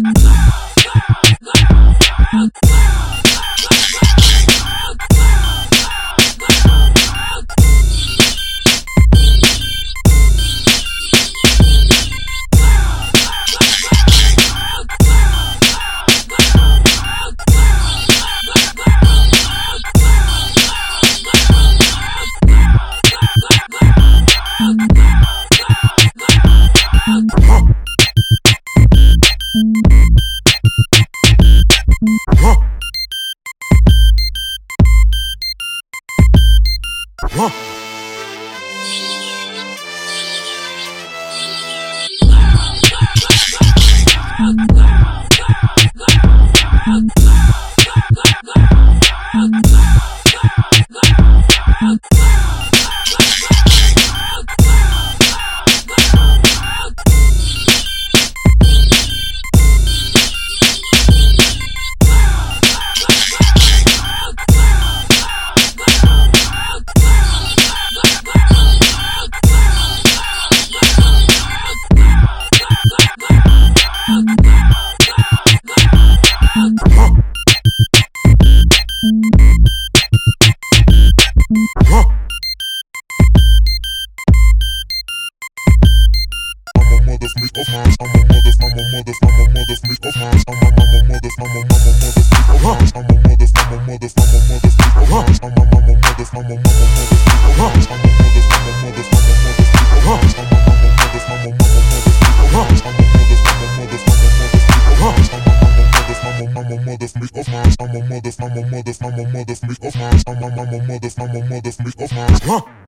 Bye. Huh. Wow. I'm a mother, I'm a mother, freak of mine. I'm a mama, mother, I'm a mother, freak of mine. Huh?